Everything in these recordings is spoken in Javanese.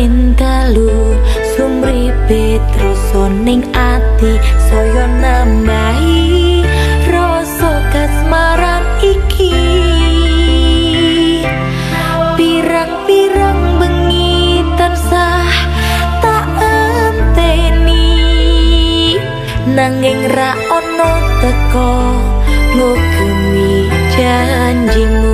in telu sumri petro soning ati saya nambahi rasa kasmaran iki. Pirang-pirang bengi tansah tak enteni nanging ra ono teko ngugemi janjimu.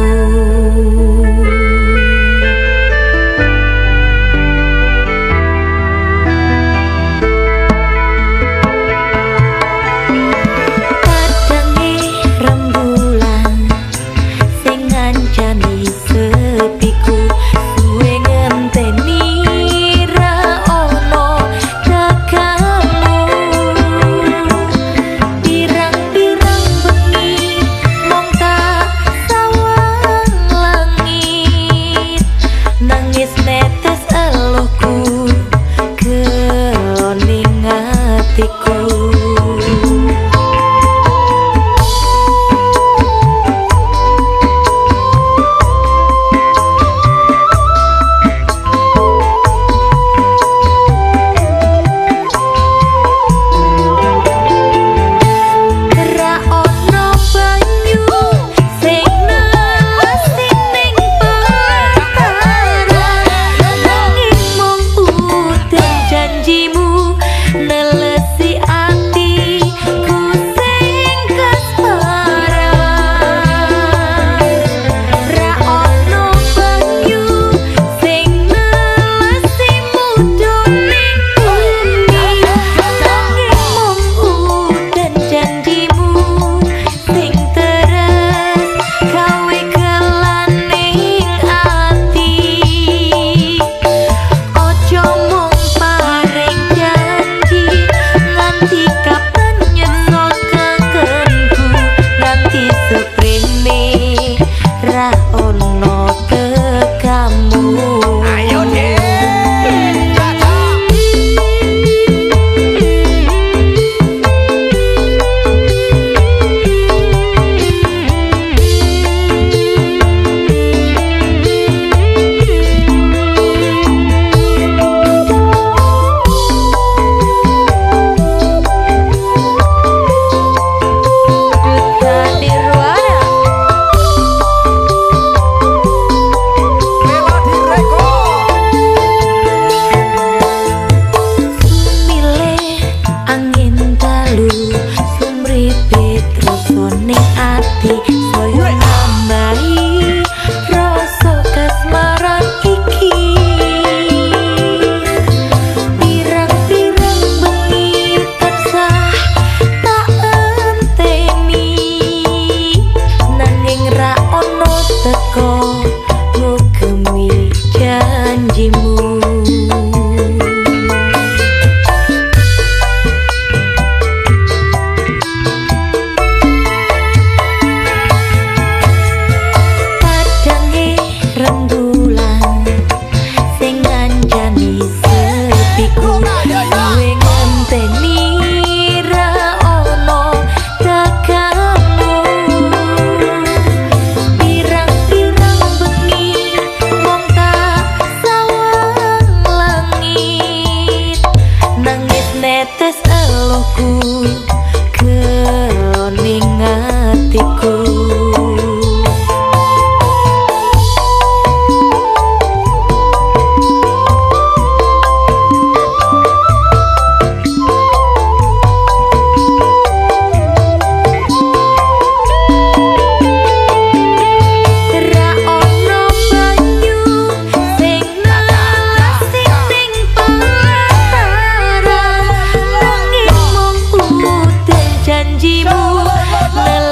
Bùa